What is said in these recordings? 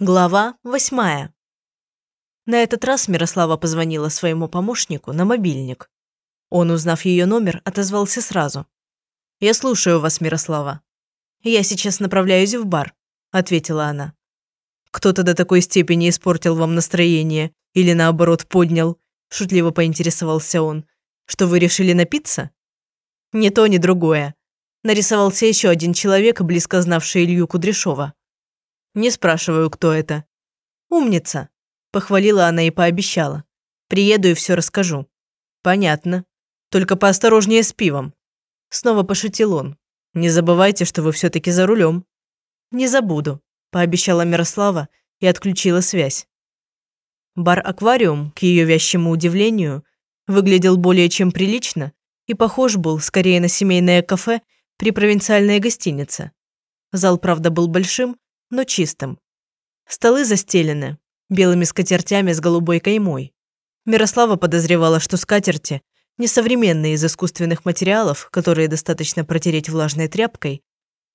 Глава восьмая. На этот раз Мирослава позвонила своему помощнику на мобильник. Он, узнав ее номер, отозвался сразу. «Я слушаю вас, Мирослава». «Я сейчас направляюсь в бар», – ответила она. «Кто-то до такой степени испортил вам настроение или, наоборот, поднял», – шутливо поинтересовался он, – «что вы решили напиться?» «Ни то, ни другое», – нарисовался еще один человек, близко знавший Илью Кудряшова. Не спрашиваю, кто это. Умница. Похвалила она и пообещала. Приеду и все расскажу. Понятно. Только поосторожнее с пивом. Снова пошутил он. Не забывайте, что вы все-таки за рулем. Не забуду, пообещала Мирослава и отключила связь. Бар-аквариум, к ее вящему удивлению, выглядел более чем прилично и похож был скорее на семейное кафе при провинциальной гостинице. Зал, правда, был большим, но чистым. Столы застелены белыми скатертями с голубой каймой. Мирослава подозревала, что скатерти несовременные из искусственных материалов, которые достаточно протереть влажной тряпкой,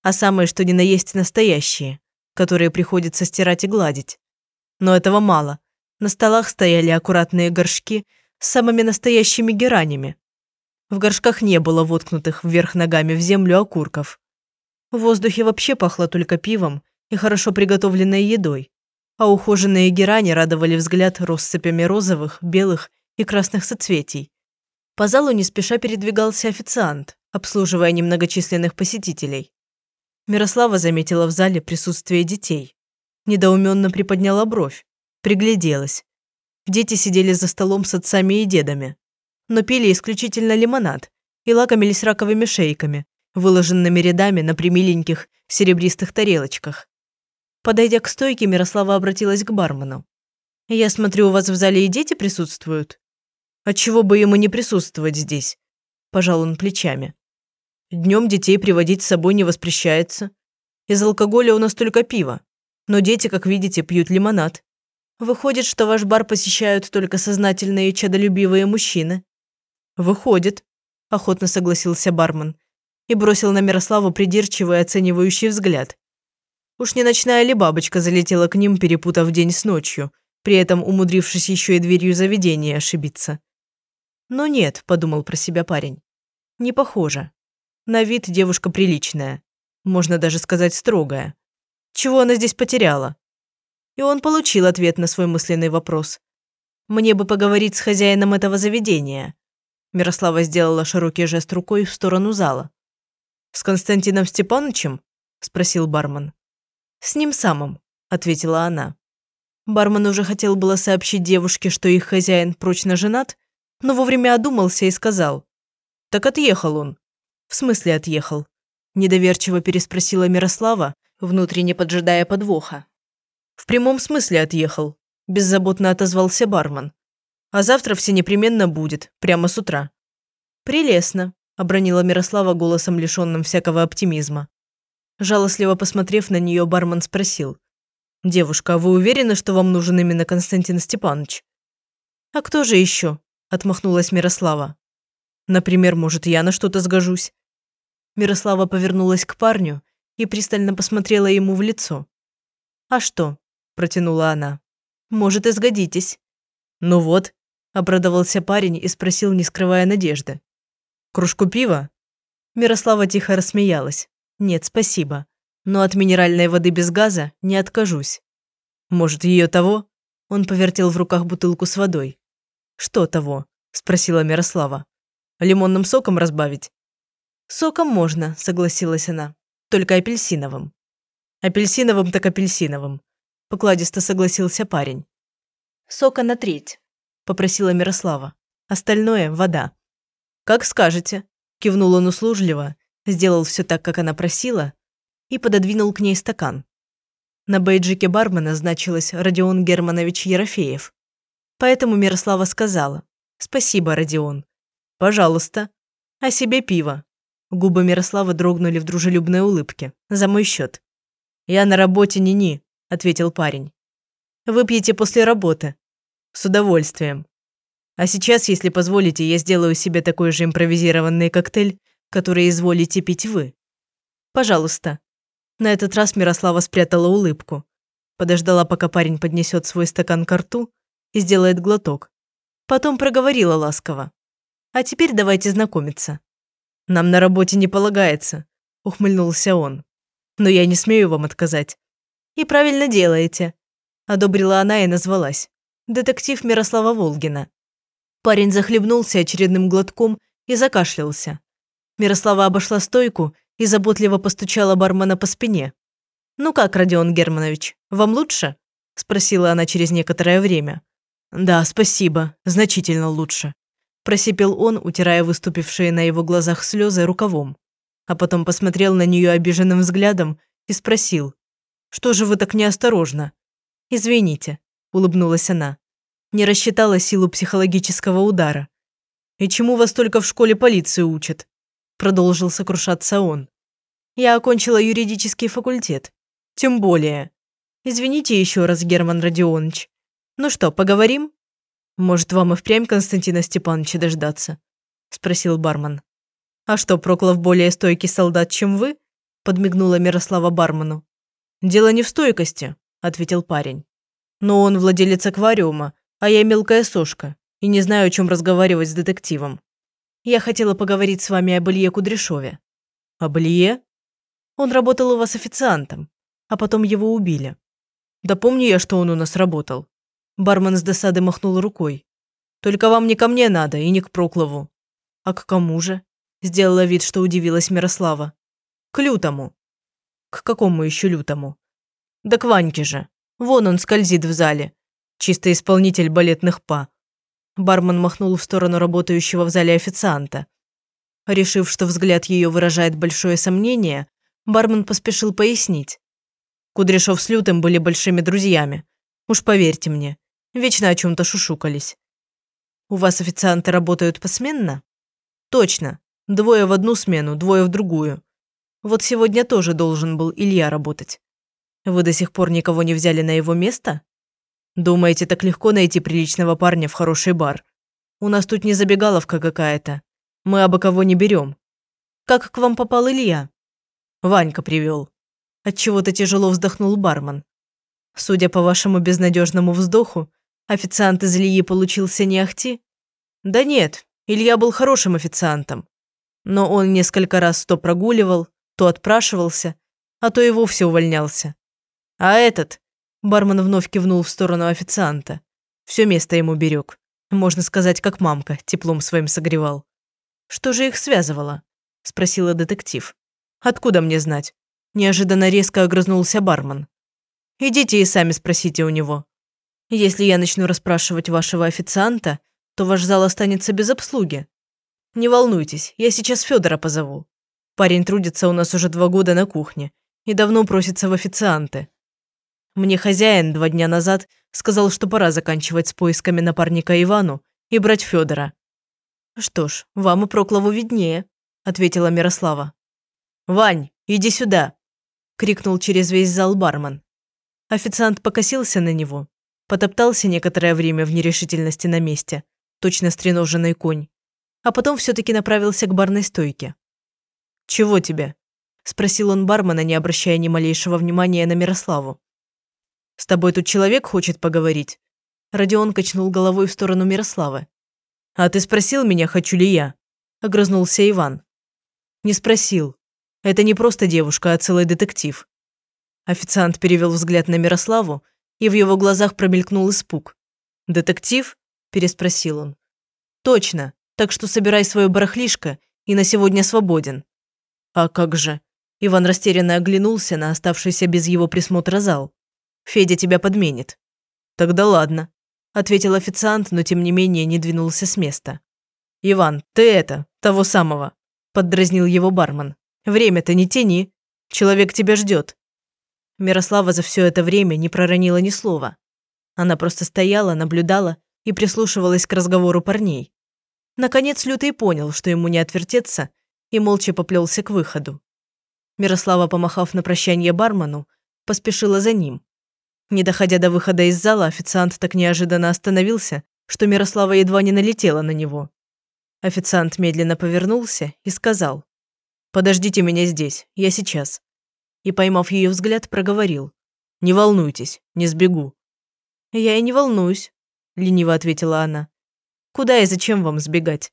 а самые что ни на есть настоящие, которые приходится стирать и гладить. Но этого мало. На столах стояли аккуратные горшки с самыми настоящими геранями. В горшках не было воткнутых вверх ногами в землю окурков. В воздухе вообще пахло только пивом и хорошо приготовленной едой, а ухоженные герани радовали взгляд россыпями розовых, белых и красных соцветий. По залу не спеша передвигался официант, обслуживая немногочисленных посетителей. Мирослава заметила в зале присутствие детей. Недоуменно приподняла бровь, пригляделась. Дети сидели за столом с отцами и дедами, но пили исключительно лимонад и лакомились раковыми шейками, выложенными рядами на примиленьких серебристых тарелочках. Подойдя к стойке, Мирослава обратилась к бармену. «Я смотрю, у вас в зале и дети присутствуют?» «Отчего бы ему не присутствовать здесь?» Пожал он плечами. Днем детей приводить с собой не воспрещается. Из алкоголя у нас только пиво. Но дети, как видите, пьют лимонад. Выходит, что ваш бар посещают только сознательные и чадолюбивые мужчины. Выходит, охотно согласился бармен и бросил на Мирославу придирчивый оценивающий взгляд. Уж не ночная ли бабочка залетела к ним, перепутав день с ночью, при этом умудрившись еще и дверью заведения ошибиться. «Но нет», – подумал про себя парень. «Не похоже. На вид девушка приличная. Можно даже сказать строгая. Чего она здесь потеряла?» И он получил ответ на свой мысленный вопрос. «Мне бы поговорить с хозяином этого заведения». Мирослава сделала широкий жест рукой в сторону зала. «С Константином Степановичем?» – спросил бармен. «С ним самым», – ответила она. Бармен уже хотел было сообщить девушке, что их хозяин прочно женат, но вовремя одумался и сказал. «Так отъехал он». «В смысле отъехал?» – недоверчиво переспросила Мирослава, внутренне поджидая подвоха. «В прямом смысле отъехал», – беззаботно отозвался бармен. «А завтра все непременно будет, прямо с утра». «Прелестно», – обронила Мирослава голосом, лишенным всякого оптимизма. Жалостливо посмотрев на нее, бармен спросил. «Девушка, а вы уверены, что вам нужен именно Константин Степанович?» «А кто же еще?» – отмахнулась Мирослава. «Например, может, я на что-то сгожусь?» Мирослава повернулась к парню и пристально посмотрела ему в лицо. «А что?» – протянула она. «Может, и сгодитесь». «Ну вот», – обрадовался парень и спросил, не скрывая надежды. «Кружку пива?» Мирослава тихо рассмеялась. Нет, спасибо. Но от минеральной воды без газа не откажусь. Может, ее того? Он повертел в руках бутылку с водой. Что того? Спросила Мирослава. Лимонным соком разбавить? Соком можно, согласилась она. Только апельсиновым. Апельсиновым так апельсиновым. Покладисто согласился парень. Сока на треть, попросила Мирослава. Остальное – вода. «Как скажете», – кивнул он услужливо сделал все так, как она просила, и пододвинул к ней стакан. На бейджике бармена значилось Родион Германович Ерофеев. Поэтому Мирослава сказала «Спасибо, Родион». «Пожалуйста». «А себе пиво». Губы Мирославы дрогнули в дружелюбной улыбке. «За мой счет». «Я на работе ни-ни», – ответил парень. «Выпьете после работы». «С удовольствием». «А сейчас, если позволите, я сделаю себе такой же импровизированный коктейль которые изволите пить вы. Пожалуйста». На этот раз Мирослава спрятала улыбку. подождала, пока парень поднесет свой стакан к рту и сделает глоток. Потом проговорила ласково. «А теперь давайте знакомиться». «Нам на работе не полагается», – ухмыльнулся он. «Но я не смею вам отказать». «И правильно делаете», – одобрила она и назвалась. «Детектив Мирослава Волгина». Парень захлебнулся очередным глотком и закашлялся. Мирослава обошла стойку и заботливо постучала бармена по спине. «Ну как, Родион Германович, вам лучше?» – спросила она через некоторое время. «Да, спасибо, значительно лучше», – просипел он, утирая выступившие на его глазах слезы рукавом. А потом посмотрел на нее обиженным взглядом и спросил, «Что же вы так неосторожно?» «Извините», – улыбнулась она. Не рассчитала силу психологического удара. «И чему вас только в школе полиции учат?» Продолжил сокрушаться он. «Я окончила юридический факультет. Тем более. Извините еще раз, Герман Родионович. Ну что, поговорим? Может, вам и впрямь Константина Степановича дождаться? Спросил бармен. А что, Проклов более стойкий солдат, чем вы? Подмигнула Мирослава бармену. Дело не в стойкости, ответил парень. Но он владелец аквариума, а я мелкая сошка и не знаю, о чем разговаривать с детективом. Я хотела поговорить с вами об Илье Кудряшове». «Об Илье?» «Он работал у вас официантом а потом его убили. Да помню я, что он у нас работал. Бармен с досады махнул рукой. Только вам не ко мне надо и не к Проклову. А к кому же? Сделала вид, что удивилась Мирослава. К лютому. К какому еще лютому? Да к Ваньке же. Вон он скользит в зале. Чистый исполнитель балетных па. Бармен махнул в сторону работающего в зале официанта. Решив, что взгляд ее выражает большое сомнение, бармен поспешил пояснить. Кудряшов с Лютым были большими друзьями. Уж поверьте мне, вечно о чем-то шушукались. У вас официанты работают посменно? Точно. Двое в одну смену, двое в другую. Вот сегодня тоже должен был Илья работать. Вы до сих пор никого не взяли на его место? Думаете, так легко найти приличного парня в хороший бар? У нас тут не забегаловка какая-то. Мы абы кого не берем. Как к вам попал Илья? Ванька привел. Отчего-то тяжело вздохнул бармен. Судя по вашему безнадежному вздоху, официант из Ильи получился не ахти? Да нет, Илья был хорошим официантом. Но он несколько раз то прогуливал, то отпрашивался, а то и вовсе увольнялся. А этот, бармен вновь кивнул в сторону официанта, все место ему берег. Можно сказать, как мамка, теплом своим согревал. «Что же их связывало?» – спросила детектив. «Откуда мне знать? Неожиданно резко огрызнулся бармен. «Идите и сами спросите у него. Если я начну расспрашивать вашего официанта, то ваш зал останется без обслуги. Не волнуйтесь, я сейчас Федора позову. Парень трудится у нас уже два года на кухне и давно просится в официанты. Мне хозяин два дня назад сказал, что пора заканчивать с поисками напарника Ивану и брать Федора. «Что ж, вам и Проклову виднее», – ответила Мирослава. «Вань, иди сюда!» крикнул через весь зал бармен. Официант покосился на него, потоптался некоторое время в нерешительности на месте, точно стреноженный конь, а потом все-таки направился к барной стойке. «Чего тебе?» – спросил он бармена, не обращая ни малейшего внимания на Мирославу. «С тобой тут человек хочет поговорить?» Родион качнул головой в сторону Мирославы. «А ты спросил меня, хочу ли я?» – огрызнулся Иван. «Не спросил. Это не просто девушка, а целый детектив. Официант перевел взгляд на Мирославу, и в его глазах промелькнул испуг. «Детектив?» – переспросил он. «Точно. Так что собирай свое барахлишко и на сегодня свободен». «А как же?» Иван растерянно оглянулся на оставшийся без его присмотра зал. «Федя тебя подменит». «Тогда ладно», – ответил официант, но тем не менее не двинулся с места. «Иван, ты это, того самого», – поддразнил его бармен. Время-то не тяни. Человек тебя ждет. Мирослава за все это время не проронила ни слова. Она просто стояла, наблюдала и прислушивалась к разговору парней. Наконец Лютый понял, что ему не отвертеться, и молча поплелся к выходу. Мирослава, помахав на прощание бармену, поспешила за ним. Не доходя до выхода из зала, официант так неожиданно остановился, что Мирослава едва не налетела на него. Официант медленно повернулся и сказал. «Подождите меня здесь, я сейчас». И, поймав ее взгляд, проговорил. Не волнуйтесь, не сбегу». «Я и не волнуюсь», – лениво ответила она. «Куда и зачем вам сбегать?»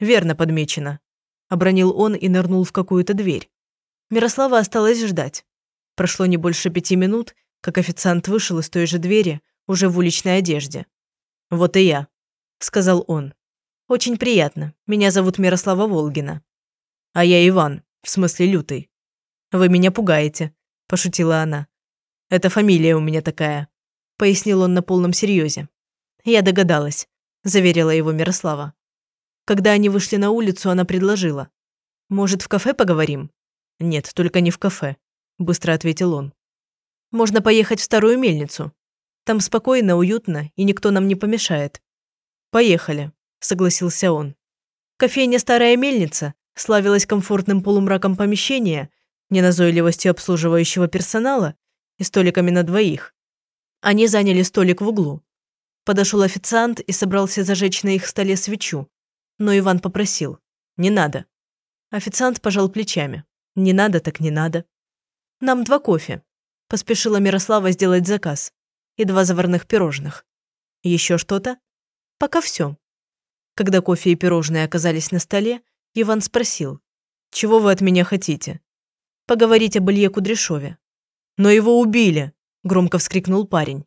«Верно подмечено», – обронил он и нырнул в какую-то дверь. Мирослава осталась ждать. Прошло не больше пяти минут, как официант вышел из той же двери, уже в уличной одежде. «Вот и я», – сказал он. «Очень приятно. Меня зовут Мирослава Волгина». «А я Иван, в смысле Лютый». «Вы меня пугаете», – пошутила она. «Это фамилия у меня такая», – пояснил он на полном серьезе. «Я догадалась», – заверила его Мирослава. Когда они вышли на улицу, она предложила. «Может, в кафе поговорим?» «Нет, только не в кафе», – быстро ответил он. «Можно поехать в старую мельницу. Там спокойно, уютно, и никто нам не помешает». «Поехали», – согласился он. Кофейня «Старая мельница» славилась комфортным полумраком помещения, неназойливостью обслуживающего персонала и столиками на двоих. Они заняли столик в углу. Подошел официант и собрался зажечь на их столе свечу. Но Иван попросил. «Не надо». Официант пожал плечами. «Не надо, так не надо». «Нам два кофе», – поспешила Мирослава сделать заказ. «И два заварных пирожных». «Еще что-то?» «Пока все». Когда кофе и пирожные оказались на столе, Иван спросил. «Чего вы от меня хотите?» «Поговорить об Илье Кудряшове». «Но его убили!» – громко вскрикнул парень.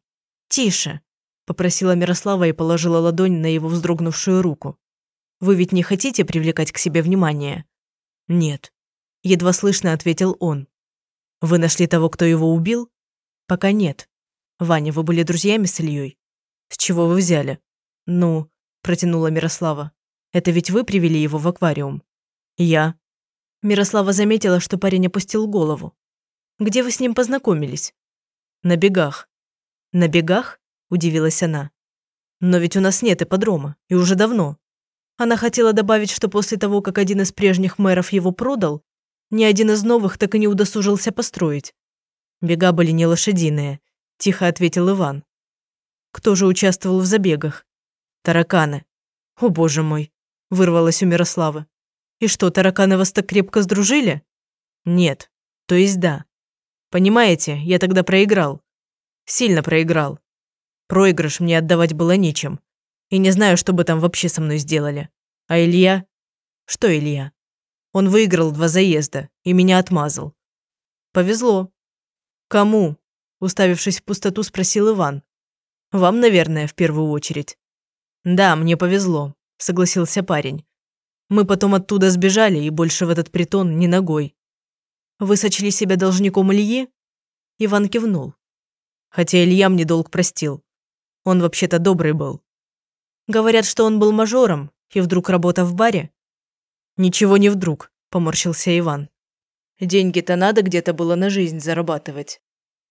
«Тише!» – попросила Мирослава и положила ладонь на его вздрогнувшую руку. «Вы ведь не хотите привлекать к себе внимание?» «Нет», – едва слышно ответил он. «Вы нашли того, кто его убил?» «Пока нет. Ваня, вы были друзьями с Ильей?» «С чего вы взяли?» «Ну», – протянула Мирослава. «Это ведь вы привели его в аквариум?» «Я». Мирослава заметила, что парень опустил голову. Где вы с ним познакомились?» «На бегах». «На бегах?» – удивилась она. «Но ведь у нас нет ипподрома, и уже давно». Она хотела добавить, что после того, как один из прежних мэров его продал, ни один из новых так и не удосужился построить. «Бега были не лошадиные», – тихо ответил Иван. «Кто же участвовал в забегах?» «Тараканы». «О, боже мой», – вырвалось у Мирославы. «И что, тараканы вас так крепко сдружили?» «Нет. То есть да. Понимаете, я тогда проиграл. Сильно проиграл. Проигрыш мне отдавать было нечем. И не знаю, что бы там вообще со мной сделали. А Илья? Что Илья? Он выиграл два заезда и меня отмазал. Повезло. Кому? Уставившись в пустоту, спросил Иван. Вам, наверное, в первую очередь. Да, мне повезло, согласился парень. Мы потом оттуда сбежали и больше в этот притон ни ногой. Вы сочли себя должником Ильи?» Иван кивнул. Хотя Илья мне долг простил. Он вообще-то добрый был. Говорят, что он был мажором, и вдруг работа в баре? Ничего не вдруг, поморщился Иван. Деньги-то надо где-то было на жизнь зарабатывать.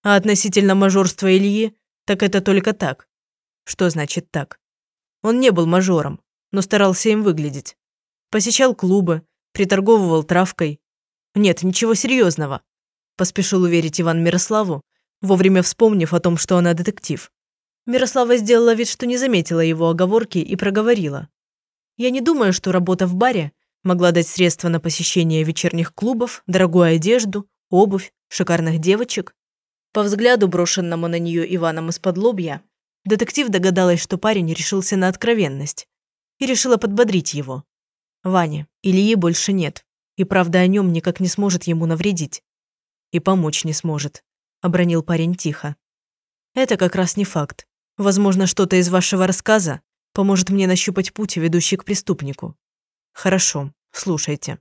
А относительно мажорства Ильи, так это только так. Что значит так? Он не был мажором, но старался им выглядеть. Посещал клубы, приторговывал травкой, нет, ничего серьезного, поспешил уверить Иван Мирославу, вовремя вспомнив о том, что она детектив. Мирослава сделала вид, что не заметила его оговорки и проговорила. «Я не думаю, что работа в баре могла дать средства на посещение вечерних клубов, дорогую одежду, обувь, шикарных девочек». По взгляду, брошенному на нее Иваном из-под лобья, детектив догадалась, что парень решился на откровенность и решила подбодрить его. «Ваня, Ильи больше нет. И правда о нем никак не сможет ему навредить. И помочь не сможет, обронил парень тихо. Это как раз не факт. Возможно, что-то из вашего рассказа поможет мне нащупать путь, ведущий к преступнику. Хорошо, слушайте.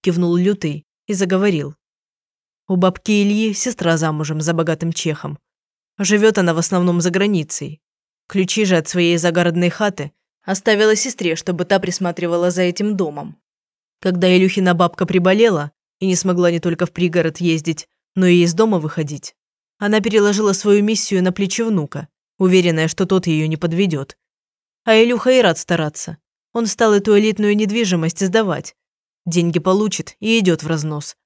Кивнул Лютый и заговорил. У бабки Ильи сестра замужем за богатым чехом. Живет она в основном за границей. Ключи же от своей загородной хаты оставила сестре, чтобы та присматривала за этим домом. Когда Илюхина бабка приболела и не смогла не только в пригород ездить, но и из дома выходить, она переложила свою миссию на плечи внука, уверенная, что тот ее не подведет. А Илюха и рад стараться. Он стал эту элитную недвижимость сдавать. Деньги получит и идет в разнос.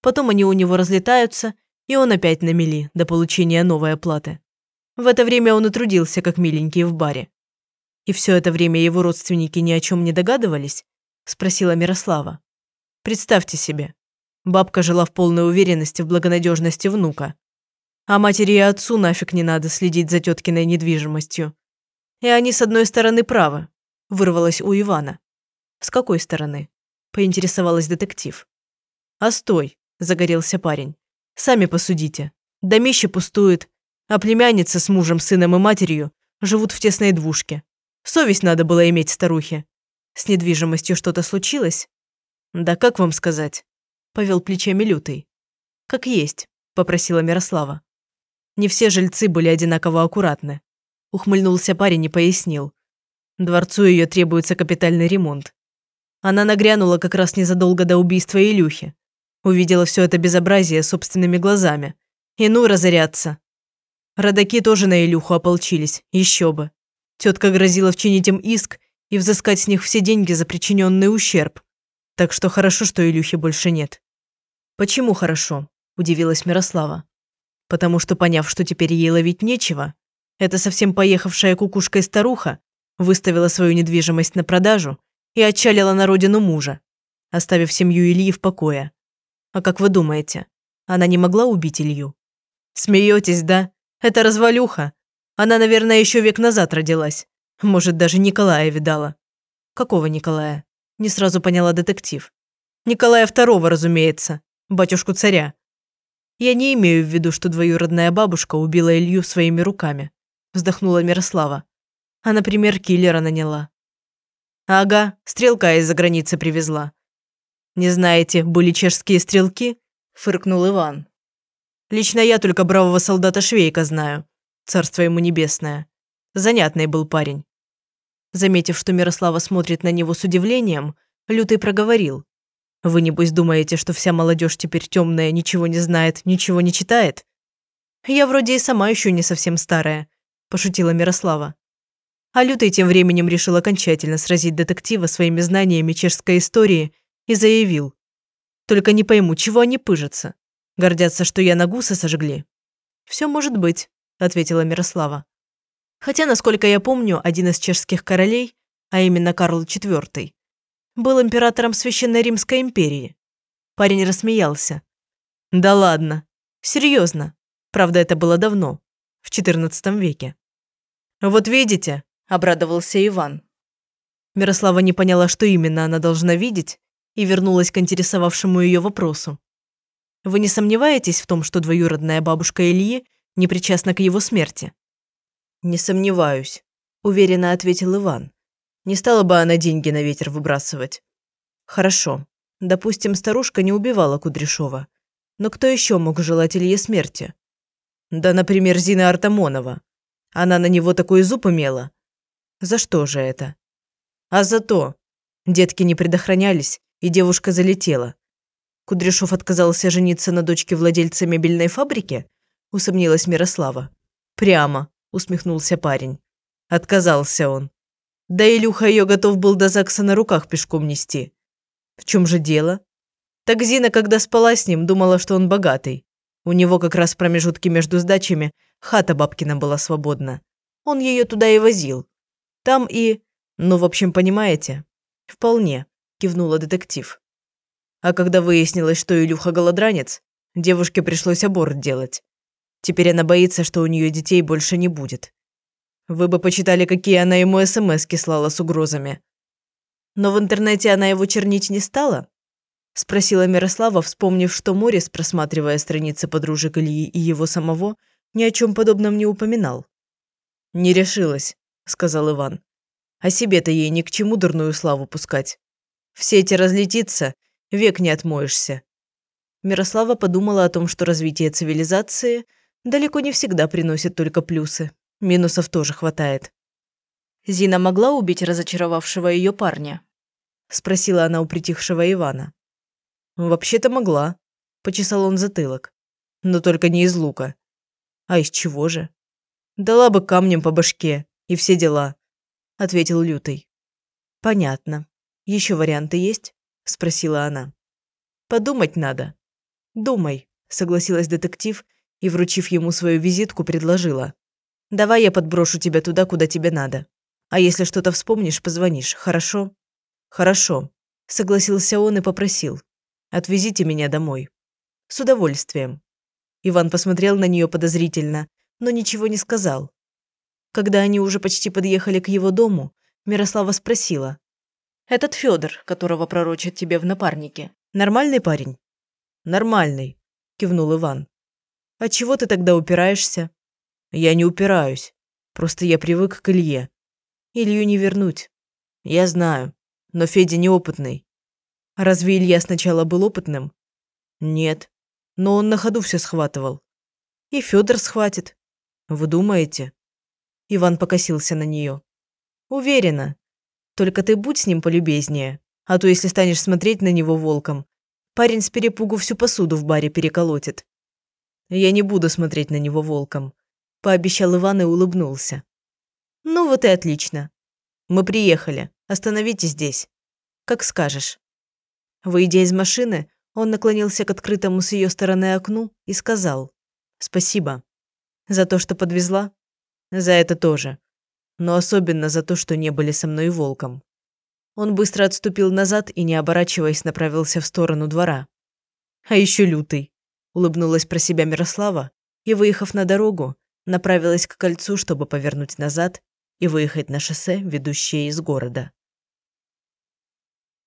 Потом они у него разлетаются, и он опять на мели до получения новой оплаты. В это время он и трудился, как миленький в баре. И все это время его родственники ни о чем не догадывались, – спросила Мирослава. «Представьте себе. Бабка жила в полной уверенности в благонадежности внука. А матери и отцу нафиг не надо следить за теткиной недвижимостью. И они, с одной стороны, правы, вырвалось у Ивана. С какой стороны? Поинтересовалась детектив. А стой, загорелся парень. Сами посудите. Домище пустует, а племянница с мужем, сыном и матерью живут в тесной двушке. Совесть надо было иметь старухе. С недвижимостью что-то случилось? Да как вам сказать? Повел плечами лютый. Как есть, попросила Мирослава. Не все жильцы были одинаково аккуратны. Ухмыльнулся парень и пояснил. Дворцу ее требуется капитальный ремонт. Она нагрянула как раз незадолго до убийства Илюхи. Увидела все это безобразие собственными глазами. И ну разоряться. Родаки тоже на Илюху ополчились, еще бы. Тетка грозила вчинить им иск и взыскать с них все деньги за причиненный ущерб. Так что хорошо, что Илюхи больше нет. «Почему хорошо?» – удивилась Мирослава. «Потому что, поняв, что теперь ей ловить нечего, эта совсем поехавшая кукушкой старуха выставила свою недвижимость на продажу и отчалила на родину мужа, оставив семью Ильи в покое. А как вы думаете, она не могла убить Илью? Смеетесь, да? Это развалюха. Она, наверное, еще век назад родилась. Может, даже Николая видала. Какого Николая? Не сразу поняла детектив. Николая II, разумеется. Батюшку царя. Я не имею в виду, что двоюродная бабушка убила Илью своими руками. Вздохнула Мирослава. А, например, киллера наняла. Ага, стрелка из-за границы привезла. Не знаете, были чешские стрелки? Фыркнул Иван. Лично я только бравого солдата Швейка знаю. Царство ему небесное. Занятный был парень. Заметив, что Мирослава смотрит на него с удивлением, Лютый проговорил. «Вы, небось, думаете, что вся молодежь теперь темная, ничего не знает, ничего не читает?» «Я вроде и сама еще не совсем старая», – пошутила Мирослава. А Лютый тем временем решил окончательно сразить детектива своими знаниями чешской истории и заявил. «Только не пойму, чего они пыжатся? Гордятся, что я на гуса сожгли?» «Все может быть», – ответила Мирослава. Хотя, насколько я помню, один из чешских королей, а именно Карл IV, был императором Священной Римской империи. Парень рассмеялся. «Да ладно. Серьезно. Правда, это было давно, в XIV веке». «Вот видите», – обрадовался Иван. Мирослава не поняла, что именно она должна видеть, и вернулась к интересовавшему ее вопросу. Вы не сомневаетесь в том, что двоюродная бабушка Ильи не причастна к его смерти? Не сомневаюсь, уверенно ответил Иван. Не стала бы она деньги на ветер выбрасывать. Хорошо. Допустим, старушка не убивала Кудряшова. Но кто еще мог желать Илье смерти? Да, например, Зина Артамонова. Она на него такой зуб имела. За что же это? А за то. Детки не предохранялись, и девушка залетела. Кудряшов отказался жениться на дочке владельца мебельной фабрики? Усомнилась Мирослава. Прямо, усмехнулся парень. Отказался он. Да Илюха ее готов был до ЗАГСа на руках пешком нести. В чем же дело? Так Зина, когда спала с ним, думала, что он богатый. У него как раз в промежутке между сдачами хата бабкина была свободна. Он ее туда и возил. Там и... Ну, в общем, понимаете? Вполне, кивнула детектив. А когда выяснилось, что Илюха голодранец, девушке пришлось аборт делать. Теперь она боится, что у нее детей больше не будет. Вы бы почитали, какие она ему СМС слала с угрозами. Но в интернете она его чернить не стала? Спросила Мирослава, вспомнив, что Морис, просматривая страницы подружек Ильи и его самого, ни о чем подобном не упоминал. «Не решилась», – сказал Иван. «А себе-то ей ни к чему дурную славу пускать. Все эти разлетится, век не отмоешься. Мирослава подумала о том, что развитие цивилизации далеко не всегда приносит только плюсы. Минусов тоже хватает. «Зина могла убить разочаровавшего ее парня?» – спросила она у притихшего Ивана. «Вообще-то могла», – почесал он затылок. «Но только не из лука». «А из чего же?» «Дала бы камнем по башке, и все дела», – ответил Лютый. «Понятно. Еще варианты есть?» – спросила она. «Подумать надо». «Думай», – согласилась детектив и, вручив ему свою визитку, предложила. «Давай я подброшу тебя туда, куда тебе надо. А если что-то вспомнишь, позвонишь, хорошо?» «Хорошо», – согласился он и попросил. «Отвезите меня домой». «С удовольствием». Иван посмотрел на нее подозрительно, но ничего не сказал. Когда они уже почти подъехали к его дому, Мирослава спросила. «Этот Федор, которого пророчат тебе в напарнике, нормальный парень?» «Нормальный», – кивнул Иван. «А чего ты тогда упираешься?» «Я не упираюсь. Просто я привык к Илье. Илью не вернуть». «Я знаю. Но Федя неопытный». «Разве Илья сначала был опытным?» «Нет. Но он на ходу все схватывал». «И Федор схватит». «Вы думаете?» Иван покосился на нее. «Уверена. Только ты будь с ним полюбезнее, а то если станешь смотреть на него волком, парень с перепугу всю посуду в баре переколотит». «Я не буду смотреть на него волком», – пообещал Иван и улыбнулся. «Ну вот и отлично. Мы приехали. Остановитесь здесь. Как скажешь». Выйдя из машины, он наклонился к открытому с ее стороны окну и сказал «Спасибо. За то, что подвезла?» «За это тоже. Но особенно за то, что не были со мной волком». Он быстро отступил назад и, не оборачиваясь, направился в сторону двора. «А еще лютый», – улыбнулась про себя Мирослава и, выехав на дорогу, направилась к кольцу, чтобы повернуть назад и выехать на шоссе, ведущее из города.